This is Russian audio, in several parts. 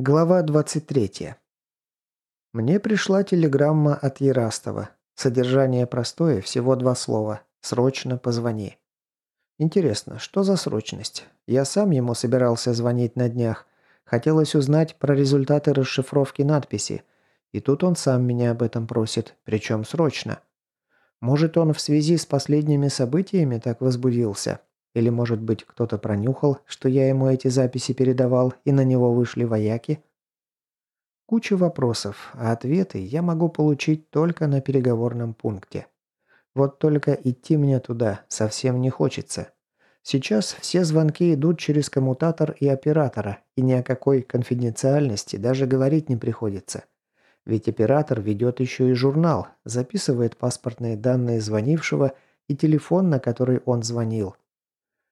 Глава 23. Мне пришла телеграмма от Ярастова. Содержание простое, всего два слова. «Срочно позвони». Интересно, что за срочность? Я сам ему собирался звонить на днях. Хотелось узнать про результаты расшифровки надписи. И тут он сам меня об этом просит, причем срочно. Может, он в связи с последними событиями так возбудился? Или, может быть, кто-то пронюхал, что я ему эти записи передавал, и на него вышли вояки? Куча вопросов, а ответы я могу получить только на переговорном пункте. Вот только идти мне туда совсем не хочется. Сейчас все звонки идут через коммутатор и оператора, и ни о какой конфиденциальности даже говорить не приходится. Ведь оператор ведет еще и журнал, записывает паспортные данные звонившего и телефон, на который он звонил.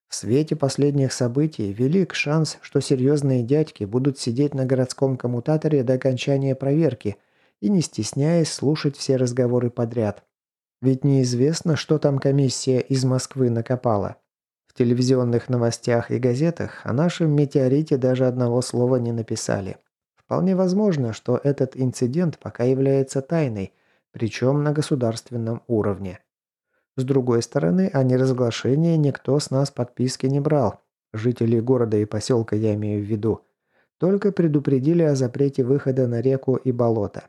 В свете последних событий велик шанс, что серьезные дядьки будут сидеть на городском коммутаторе до окончания проверки и, не стесняясь, слушать все разговоры подряд. Ведь неизвестно, что там комиссия из Москвы накопала. В телевизионных новостях и газетах о нашем метеорите даже одного слова не написали. Вполне возможно, что этот инцидент пока является тайной, причем на государственном уровне. С другой стороны, о неразглашении никто с нас подписки не брал. Жители города и поселка я имею в виду. Только предупредили о запрете выхода на реку и болото.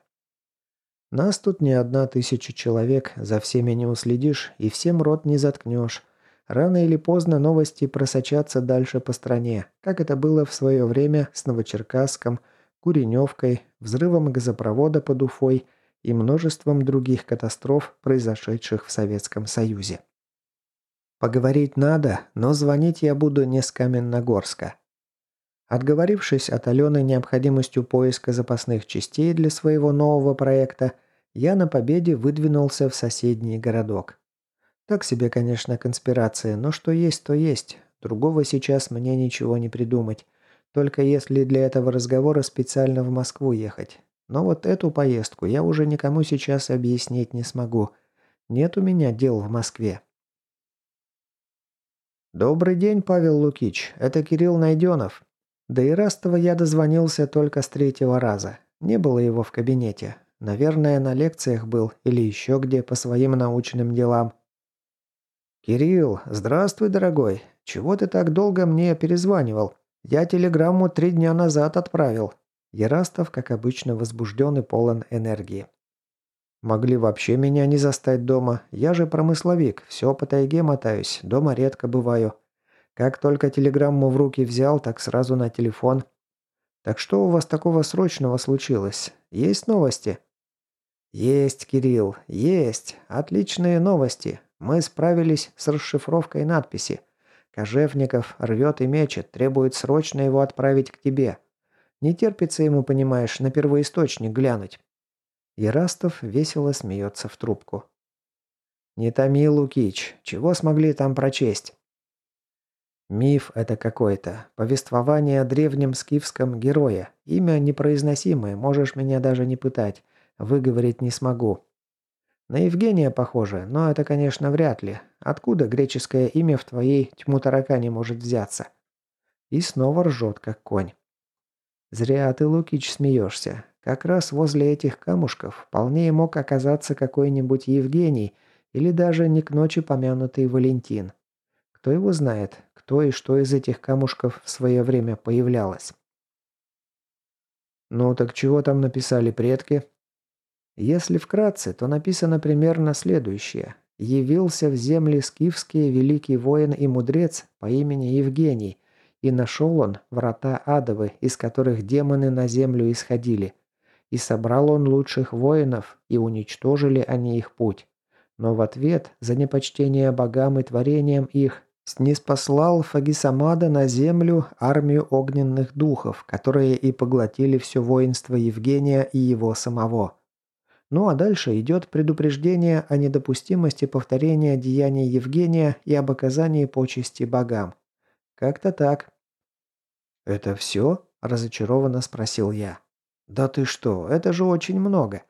Нас тут не одна тысяча человек, за всеми не уследишь и всем рот не заткнешь. Рано или поздно новости просочатся дальше по стране, как это было в свое время с Новочеркасском, Куреневкой, взрывом газопровода под Уфой – и множеством других катастроф, произошедших в Советском Союзе. Поговорить надо, но звонить я буду не с Каменногорска. Отговорившись от Алены необходимостью поиска запасных частей для своего нового проекта, я на победе выдвинулся в соседний городок. Так себе, конечно, конспирация, но что есть, то есть. Другого сейчас мне ничего не придумать. Только если для этого разговора специально в Москву ехать. Но вот эту поездку я уже никому сейчас объяснить не смогу. Нет у меня дел в Москве. «Добрый день, Павел Лукич. Это Кирилл Найденов». До Ирастова я дозвонился только с третьего раза. Не было его в кабинете. Наверное, на лекциях был или еще где по своим научным делам. «Кирилл, здравствуй, дорогой. Чего ты так долго мне перезванивал? Я телеграмму три дня назад отправил. Ярастов, как обычно, возбужден и полон энергии. «Могли вообще меня не застать дома. Я же промысловик, все по тайге мотаюсь, дома редко бываю. Как только телеграмму в руки взял, так сразу на телефон. Так что у вас такого срочного случилось? Есть новости?» «Есть, Кирилл, есть. Отличные новости. Мы справились с расшифровкой надписи. Кожевников рвет и мечет, требует срочно его отправить к тебе. Не терпится ему, понимаешь, на первоисточник глянуть. Ярастов весело смеется в трубку. «Не томи, Лукич. Чего смогли там прочесть?» «Миф это какой-то. Повествование о древнем скифском герое. Имя непроизносимое, можешь меня даже не пытать. Выговорить не смогу. На Евгения похоже, но это, конечно, вряд ли. Откуда греческое имя в твоей тьму таракане может взяться?» И снова ржет, как конь. «Зря ты, Лукич, смеешься. Как раз возле этих камушков вполне мог оказаться какой-нибудь Евгений или даже не к ночи помянутый Валентин. Кто его знает, кто и что из этих камушков в свое время появлялось». «Ну так чего там написали предки?» Если вкратце, то написано примерно следующее. «Явился в земли скифские великий воин и мудрец по имени Евгений, и нашел он врата адовы, из которых демоны на землю исходили. И собрал он лучших воинов, и уничтожили они их путь. Но в ответ за непочтение богам и творениям их снеспослал Фагисамада на землю армию огненных духов, которые и поглотили все воинство Евгения и его самого. Ну а дальше идет предупреждение о недопустимости повторения деяний Евгения и об оказании почести богам. Как-то так. «Это все?» – разочарованно спросил я. «Да ты что, это же очень много.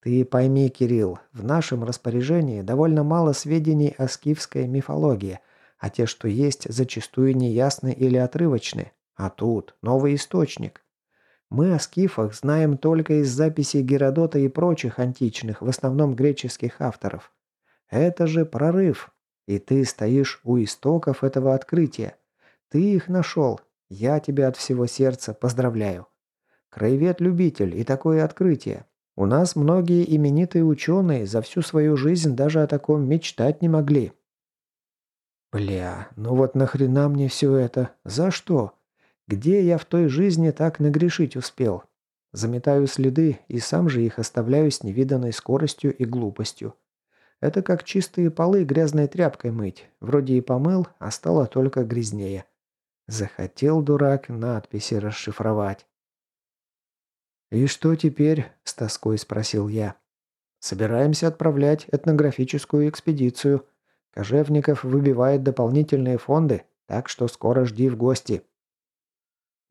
Ты пойми, Кирилл, в нашем распоряжении довольно мало сведений о скифской мифологии, а те, что есть, зачастую неясны или отрывочны. А тут новый источник. Мы о скифах знаем только из записей Геродота и прочих античных, в основном греческих авторов. Это же прорыв. И ты стоишь у истоков этого открытия. Ты их нашел. Я тебя от всего сердца поздравляю. Краевед-любитель и такое открытие. У нас многие именитые ученые за всю свою жизнь даже о таком мечтать не могли. Бля, ну вот нахрена мне все это? За что? Где я в той жизни так нагрешить успел? Заметаю следы и сам же их оставляю с невиданной скоростью и глупостью. Это как чистые полы грязной тряпкой мыть. Вроде и помыл, а стало только грязнее. Захотел дурак надписи расшифровать. «И что теперь?» – с тоской спросил я. «Собираемся отправлять этнографическую экспедицию. Кожевников выбивает дополнительные фонды, так что скоро жди в гости».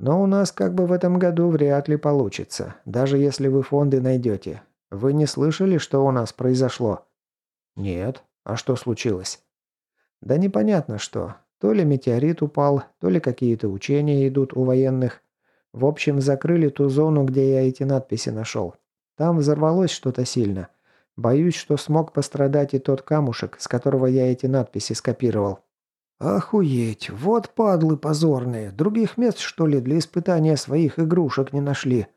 Но у нас как бы в этом году вряд ли получится, даже если вы фонды найдете. Вы не слышали, что у нас произошло? Нет. А что случилось? Да непонятно что. То ли метеорит упал, то ли какие-то учения идут у военных. В общем, закрыли ту зону, где я эти надписи нашел. Там взорвалось что-то сильно. Боюсь, что смог пострадать и тот камушек, с которого я эти надписи скопировал. «Охуеть! Вот падлы позорные! Других мест, что ли, для испытания своих игрушек не нашли?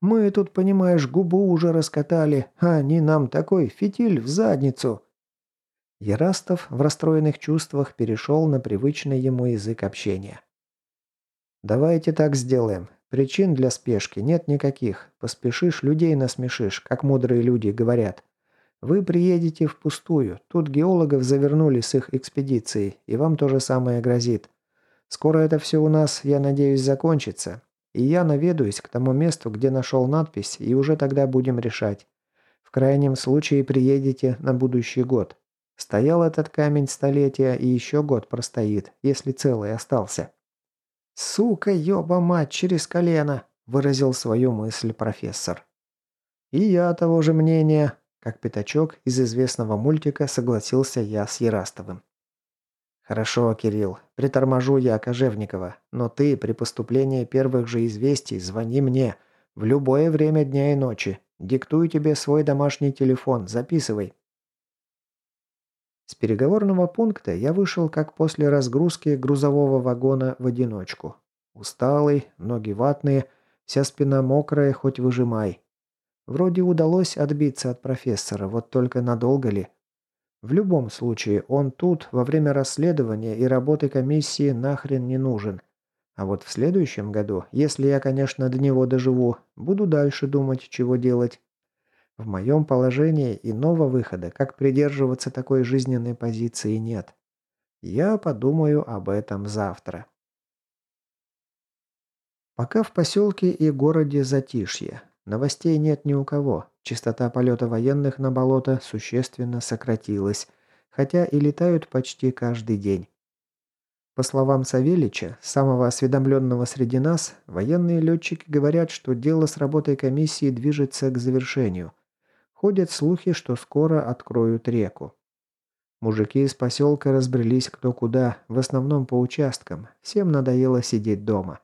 Мы тут, понимаешь, губу уже раскатали, а они нам такой фитиль в задницу!» Ярастов в расстроенных чувствах перешел на привычный ему язык общения. «Давайте так сделаем. Причин для спешки нет никаких. Поспешишь, людей насмешишь, как мудрые люди говорят. Вы приедете впустую. Тут геологов завернули с их экспедицией, и вам то же самое грозит. Скоро это все у нас, я надеюсь, закончится. И я наведаюсь к тому месту, где нашел надпись, и уже тогда будем решать. В крайнем случае приедете на будущий год. Стоял этот камень столетия и еще год простоит, если целый остался. «Сука, ёба мать, через колено!» – выразил свою мысль профессор. «И я того же мнения», как пятачок из известного мультика согласился я с Ярастовым. «Хорошо, Кирилл. Приторможу я Кожевникова. Но ты при поступлении первых же известий звони мне. В любое время дня и ночи. Диктую тебе свой домашний телефон. Записывай». С переговорного пункта я вышел как после разгрузки грузового вагона в одиночку. Усталый, ноги ватные, вся спина мокрая, хоть выжимай. Вроде удалось отбиться от профессора, вот только надолго ли? В любом случае, он тут во время расследования и работы комиссии нахрен не нужен. А вот в следующем году, если я, конечно, до него доживу, буду дальше думать, чего делать. В моем положении иного выхода, как придерживаться такой жизненной позиции, нет. Я подумаю об этом завтра. Пока в поселке и городе затишье. Новостей нет ни у кого. Частота полета военных на болото существенно сократилась, хотя и летают почти каждый день. По словам Савелича, самого осведомленного среди нас, военные летчики говорят, что дело с работой комиссии движется к завершению. Ходят слухи, что скоро откроют реку. Мужики из поселка разбрелись кто куда, в основном по участкам. Всем надоело сидеть дома.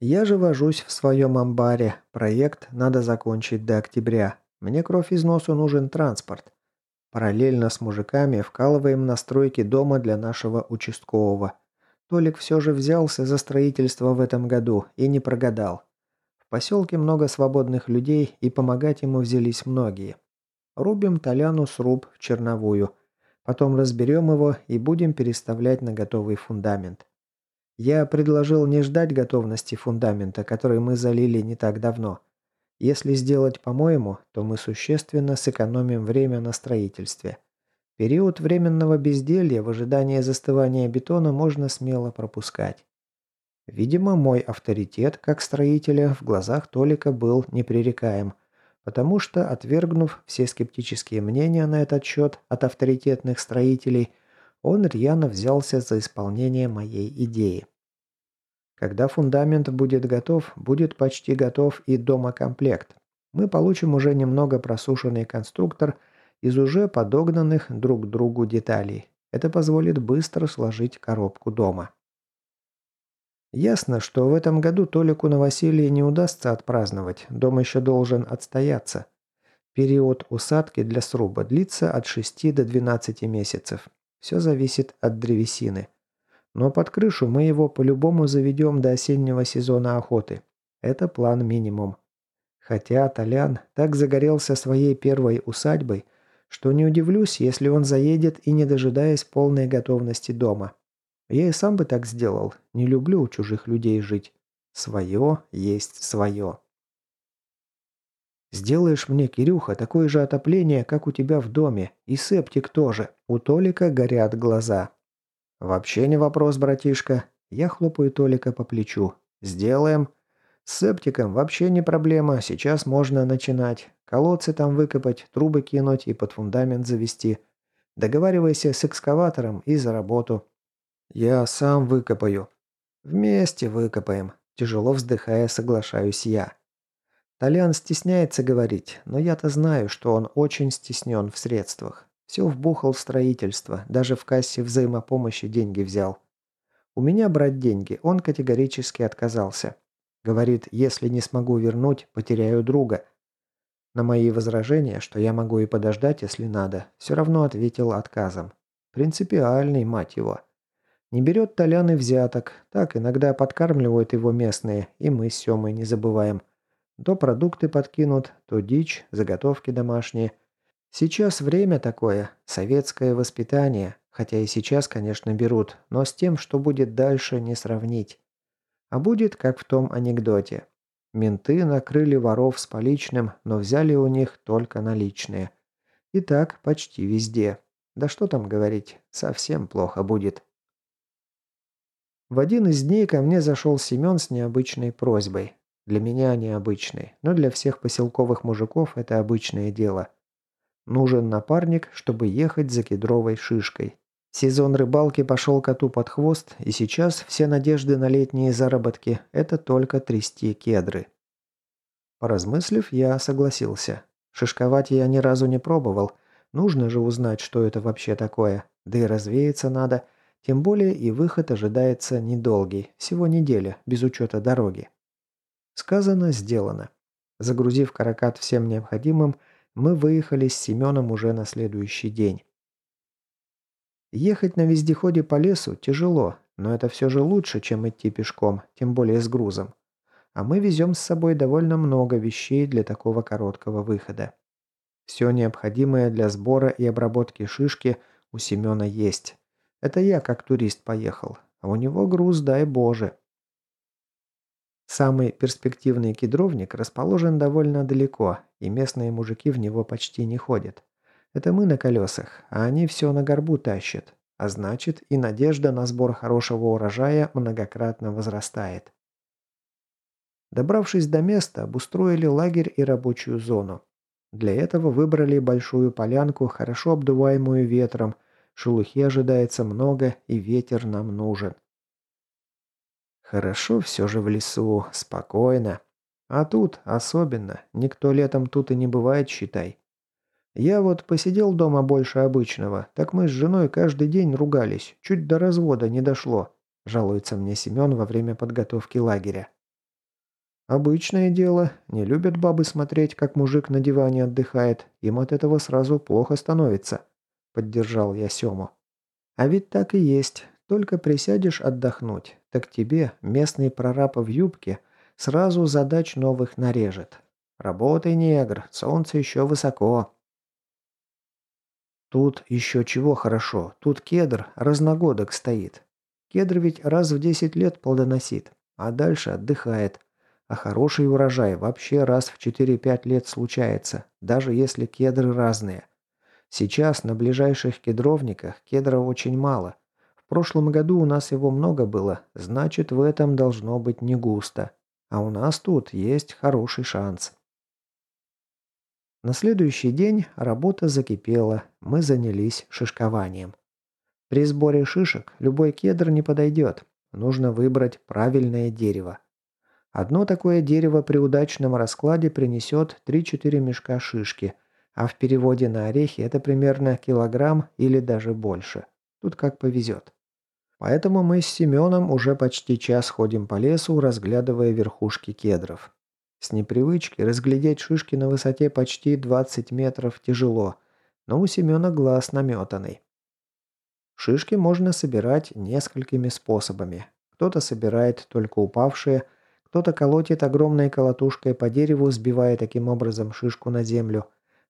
Я же вожусь в своем амбаре. Проект надо закончить до октября. Мне кровь из носу нужен транспорт. Параллельно с мужиками вкалываем на стройке дома для нашего участкового. Толик все же взялся за строительство в этом году и не прогадал. В поселке много свободных людей, и помогать ему взялись многие. Рубим Толяну сруб в черновую. Потом разберем его и будем переставлять на готовый фундамент. Я предложил не ждать готовности фундамента, который мы залили не так давно. Если сделать по-моему, то мы существенно сэкономим время на строительстве. Период временного безделья в ожидании застывания бетона можно смело пропускать. Видимо, мой авторитет как строителя в глазах Толика был непререкаем, потому что, отвергнув все скептические мнения на этот счет от авторитетных строителей, он рьяно взялся за исполнение моей идеи. Когда фундамент будет готов, будет почти готов и домокомплект. Мы получим уже немного просушенный конструктор из уже подогнанных друг к другу деталей. Это позволит быстро сложить коробку дома. Ясно, что в этом году Толику новоселье не удастся отпраздновать, дом еще должен отстояться. Период усадки для сруба длится от 6 до 12 месяцев. Все зависит от древесины. Но под крышу мы его по-любому заведем до осеннего сезона охоты. Это план минимум. Хотя Толян так загорелся своей первой усадьбой, что не удивлюсь, если он заедет и не дожидаясь полной готовности дома. Я и сам бы так сделал. Не люблю у чужих людей жить. Свое есть свое. Сделаешь мне, Кирюха, такое же отопление, как у тебя в доме. И септик тоже. У Толика горят глаза. Вообще не вопрос, братишка. Я хлопаю Толика по плечу. Сделаем. С септиком вообще не проблема. Сейчас можно начинать. Колодцы там выкопать, трубы кинуть и под фундамент завести. Договаривайся с экскаватором и за работу. «Я сам выкопаю». «Вместе выкопаем», – тяжело вздыхая, соглашаюсь я. Толян стесняется говорить, но я-то знаю, что он очень стеснен в средствах. Все вбухал в строительство, даже в кассе взаимопомощи деньги взял. У меня брать деньги он категорически отказался. Говорит, если не смогу вернуть, потеряю друга. На мои возражения, что я могу и подождать, если надо, все равно ответил отказом. Принципиальный, мать его. Не берет Толян и взяток. Так, иногда подкармливают его местные, и мы с Семой не забываем. То продукты подкинут, то дичь, заготовки домашние. Сейчас время такое, советское воспитание, хотя и сейчас, конечно, берут, но с тем, что будет дальше, не сравнить. А будет, как в том анекдоте. Менты накрыли воров с поличным, но взяли у них только наличные. И так почти везде. Да что там говорить, совсем плохо будет. В один из дней ко мне зашел Семен с необычной просьбой. Для меня необычной, но для всех поселковых мужиков это обычное дело. Нужен напарник, чтобы ехать за кедровой шишкой. Сезон рыбалки пошел коту под хвост, и сейчас все надежды на летние заработки – это только трясти кедры. Поразмыслив, я согласился. Шишковать я ни разу не пробовал. Нужно же узнать, что это вообще такое. Да и развеяться надо – тем более и выход ожидается недолгий, всего неделя, без учета дороги. Сказано, сделано. Загрузив каракат всем необходимым, мы выехали с Семеном уже на следующий день. Ехать на вездеходе по лесу тяжело, но это все же лучше, чем идти пешком, тем более с грузом. А мы везем с собой довольно много вещей для такого короткого выхода. Все необходимое для сбора и обработки шишки у Семена есть. Это я как турист поехал, а у него груз, дай боже. Самый перспективный кедровник расположен довольно далеко, и местные мужики в него почти не ходят. Это мы на колесах, а они все на горбу тащат. А значит, и надежда на сбор хорошего урожая многократно возрастает. Добравшись до места, обустроили лагерь и рабочую зону. Для этого выбрали большую полянку, хорошо обдуваемую ветром, Шелухи ожидается много, и ветер нам нужен. Хорошо все же в лесу, спокойно. А тут особенно, никто летом тут и не бывает, считай. Я вот посидел дома больше обычного, так мы с женой каждый день ругались, чуть до развода не дошло, жалуется мне Семен во время подготовки лагеря. Обычное дело, не любят бабы смотреть, как мужик на диване отдыхает, им от этого сразу плохо становится. – поддержал я Сему. «А ведь так и есть. Только присядешь отдохнуть, так тебе, местный прораб в юбке, сразу задач новых нарежет. Работай, негр, солнце еще высоко». Тут еще чего хорошо. Тут кедр разногодок стоит. Кедр ведь раз в 10 лет плодоносит, а дальше отдыхает. А хороший урожай вообще раз в 4-5 лет случается, даже если кедры разные. Сейчас на ближайших кедровниках кедра очень мало. В прошлом году у нас его много было, значит в этом должно быть не густо. А у нас тут есть хороший шанс. На следующий день работа закипела, мы занялись шишкованием. При сборе шишек любой кедр не подойдет, нужно выбрать правильное дерево. Одно такое дерево при удачном раскладе принесет 3-4 мешка шишки – а в переводе на орехи это примерно килограмм или даже больше. Тут как повезет. Поэтому мы с Семеном уже почти час ходим по лесу, разглядывая верхушки кедров. С непривычки разглядеть шишки на высоте почти 20 метров тяжело, но у Семена глаз наметанный. Шишки можно собирать несколькими способами. Кто-то собирает только упавшие, кто-то колотит огромной колотушкой по дереву, сбивая таким образом шишку на землю.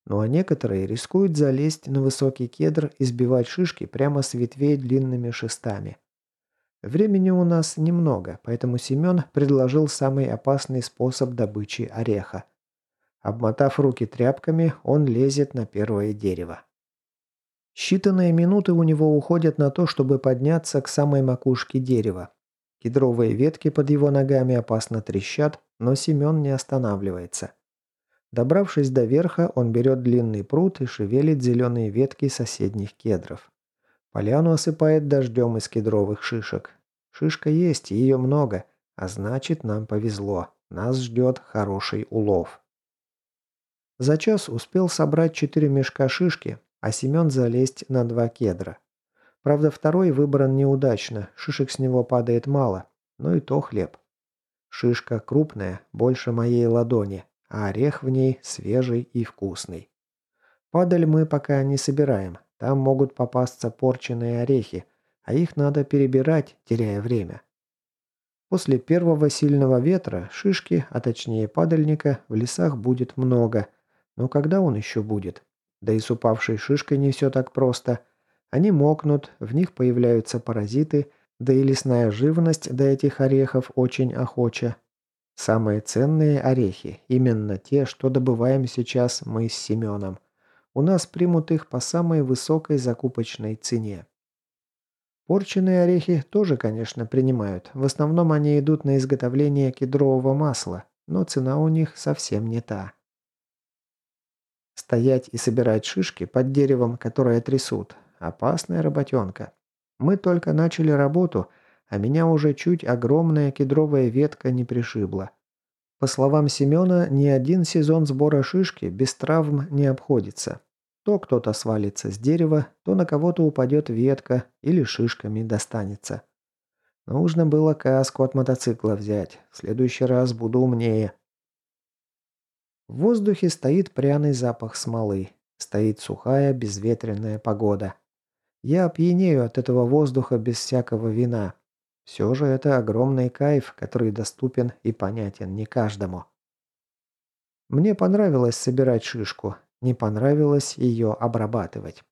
Ну а некоторые рискуют залезть на высокий кедр и сбивать шишки прямо с ветвей длинными шестами. Времени у нас немного, поэтому Семен предложил самый опасный способ добычи ореха. Обмотав руки тряпками, он лезет на первое дерево. Считанные минуты у него уходят на то, чтобы подняться к самой макушке дерева. Кедровые ветки под его ногами опасно трещат, но Семен не останавливается. Добравшись до верха, он берет длинный пруд и шевелит зеленые ветки соседних кедров. Поляну осыпает дождем из кедровых шишек. Шишка есть, ее много, а значит нам повезло. Нас ждет хороший улов. За час успел собрать четыре мешка шишки, а Семен залезть на два кедра. Правда, второй выбран неудачно, шишек с него падает мало, но и то хлеб. Шишка крупная, больше моей ладони, а орех в ней свежий и вкусный. Падаль мы пока не собираем, там могут попасться порченные орехи, а их надо перебирать, теряя время. После первого сильного ветра шишки, а точнее падальника, в лесах будет много, но когда он еще будет? Да и с упавшей шишкой не все так просто. Они мокнут, в них появляются паразиты, да и лесная живность до этих орехов очень охоча. Самые ценные орехи, именно те, что добываем сейчас мы с Семеном. У нас примут их по самой высокой закупочной цене. Порченные орехи тоже, конечно, принимают. В основном они идут на изготовление кедрового масла, но цена у них совсем не та. Стоять и собирать шишки под деревом, которое трясут. Опасная работенка. Мы только начали работу, а меня уже чуть огромная кедровая ветка не пришибла. По словам Семена, ни один сезон сбора шишки без травм не обходится. То кто-то свалится с дерева, то на кого-то упадет ветка или шишками достанется. Нужно было каску от мотоцикла взять. В следующий раз буду умнее. В воздухе стоит пряный запах смолы. Стоит сухая, безветренная погода. Я опьянею от этого воздуха без всякого вина. Все же это огромный кайф, который доступен и понятен не каждому. Мне понравилось собирать шишку, не понравилось ее обрабатывать.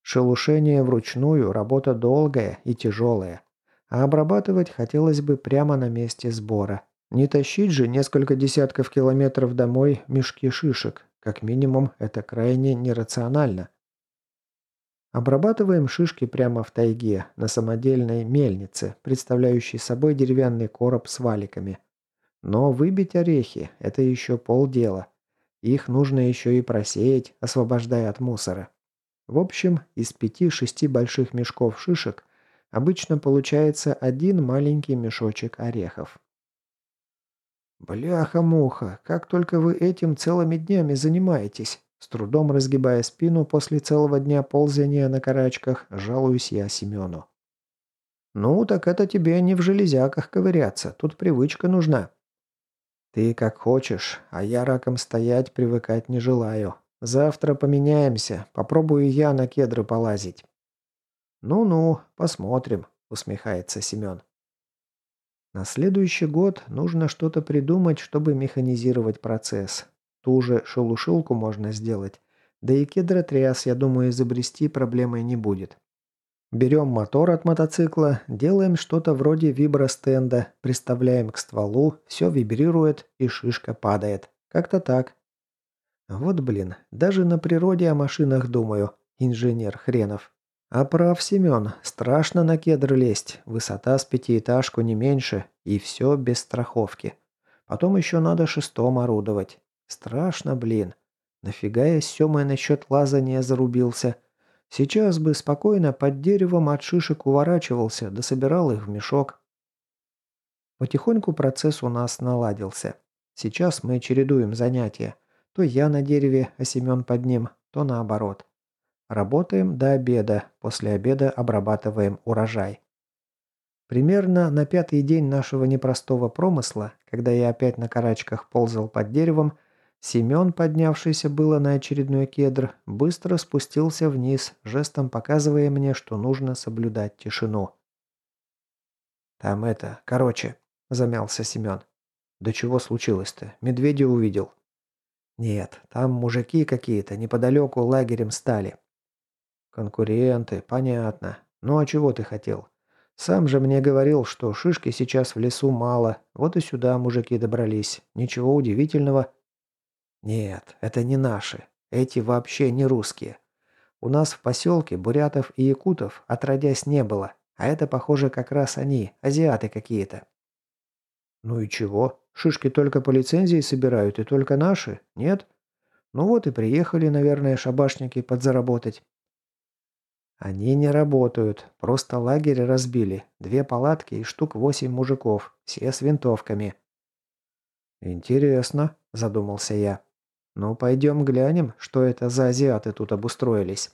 Шелушение вручную – работа долгая и тяжелая, а обрабатывать хотелось бы прямо на месте сбора – не тащить же несколько десятков километров домой мешки шишек. Как минимум, это крайне нерационально. Обрабатываем шишки прямо в тайге, на самодельной мельнице, представляющей собой деревянный короб с валиками. Но выбить орехи – это еще полдела. Их нужно еще и просеять, освобождая от мусора. В общем, из пяти-шести больших мешков шишек обычно получается один маленький мешочек орехов. «Бляха-муха, как только вы этим целыми днями занимаетесь!» С трудом разгибая спину после целого дня ползания на карачках, жалуюсь я Семену. «Ну, так это тебе не в железяках ковыряться, тут привычка нужна». «Ты как хочешь, а я раком стоять привыкать не желаю. Завтра поменяемся, попробую я на кедры полазить». «Ну-ну, посмотрим», — усмехается Семен. На следующий год нужно что-то придумать, чтобы механизировать процесс. Ту же шелушилку можно сделать. Да и кедротряс, я думаю, изобрести проблемой не будет. Берем мотор от мотоцикла, делаем что-то вроде вибростенда, приставляем к стволу, все вибрирует и шишка падает. Как-то так. Вот блин, даже на природе о машинах думаю, инженер хренов. А прав Семен, страшно на кедр лезть, высота с пятиэтажку не меньше, и все без страховки. Потом еще надо шестом орудовать. Страшно, блин. Нафига я с Семой насчет лазания зарубился? Сейчас бы спокойно под деревом от шишек уворачивался, да собирал их в мешок. Потихоньку процесс у нас наладился. Сейчас мы чередуем занятия. То я на дереве, а Семен под ним, то наоборот. Работаем до обеда, после обеда обрабатываем урожай. Примерно на пятый день нашего непростого промысла, когда я опять на карачках ползал под деревом, Семен, поднявшийся было на очередной кедр, быстро спустился вниз, жестом показывая мне, что нужно соблюдать тишину. «Там это, короче», – замялся Семен. «Да чего случилось-то? Медведя увидел». «Нет, там мужики какие-то неподалеку лагерем стали». «Конкуренты, понятно. Ну а чего ты хотел? Сам же мне говорил, что шишки сейчас в лесу мало, вот и сюда мужики добрались. Ничего удивительного». «Нет, это не наши. Эти вообще не русские. У нас в поселке бурятов и якутов отродясь не было. А это, похоже, как раз они, азиаты какие-то. Ну и чего? Шишки только по лицензии собирают и только наши, нет? Ну вот и приехали, наверное, шабашники подзаработать. Они не работают, просто лагерь разбили. Две палатки и штук восемь мужиков, все с винтовками. Интересно, задумался я. Ну, пойдем глянем, что это за азиаты тут обустроились.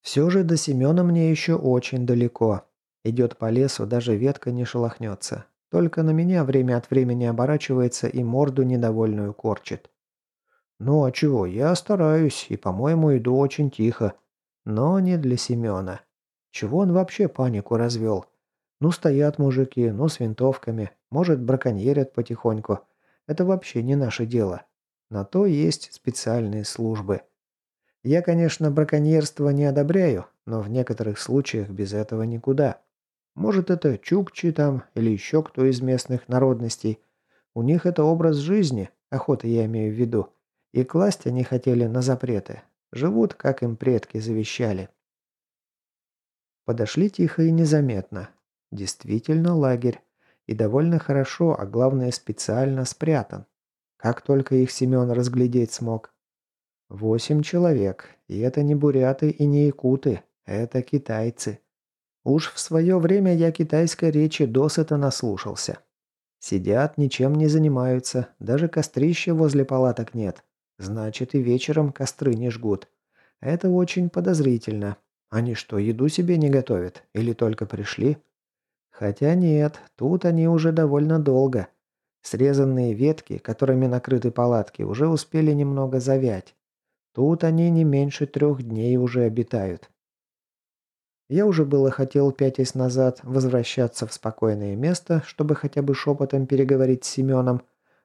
Все же до Семена мне еще очень далеко. Идет по лесу, даже ветка не шелохнется. Только на меня время от времени оборачивается и морду недовольную корчит. Ну а чего, я стараюсь и, по-моему, иду очень тихо. Но не для Семена. Чего он вообще панику развел? Ну стоят мужики, ну с винтовками, может браконьерят потихоньку. Это вообще не наше дело. На то есть специальные службы. Я, конечно, браконьерство не одобряю, но в некоторых случаях без этого никуда. Может, это чукчи там или еще кто из местных народностей. У них это образ жизни, охота я имею в виду. И класть они хотели на запреты. Живут, как им предки завещали. Подошли тихо и незаметно. Действительно лагерь. И довольно хорошо, а главное специально спрятан. Как только их Семен разглядеть смог. Восемь человек. И это не буряты и не якуты. Это китайцы. Уж в свое время я китайской речи досыта наслушался. Сидят, ничем не занимаются. Даже кострища возле палаток нет. Значит, и вечером костры не жгут. Это очень подозрительно. Они что, еду себе не готовят? Или только пришли? Хотя нет, тут они уже довольно долго. Срезанные ветки, которыми накрыты палатки, уже успели немного завять. Тут они не меньше трех дней уже обитают. Я уже было хотел, пятясь назад, возвращаться в спокойное место, чтобы хотя бы шепотом переговорить с Семеном,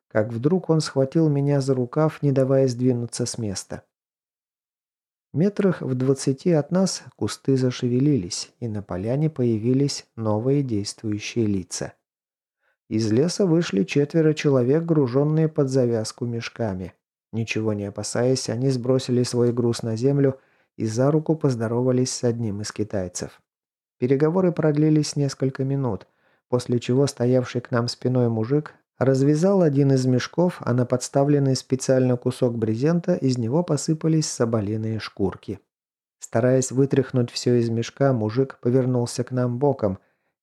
как вдруг он схватил меня за рукав, не давая сдвинуться с места. Метрах в двадцати от нас кусты зашевелились, и на поляне появились новые действующие лица. Из леса вышли четверо человек, груженные под завязку мешками. Ничего не опасаясь, они сбросили свой груз на землю и за руку поздоровались с одним из китайцев. Переговоры продлились несколько минут, после чего стоявший к нам спиной мужик развязал один из мешков, а на подставленный специально кусок брезента из него посыпались соболиные шкурки. Стараясь вытряхнуть все из мешка, мужик повернулся к нам боком,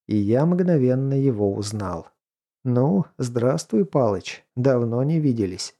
и я мгновенно его узнал. «Ну, здравствуй, Палыч, давно не виделись».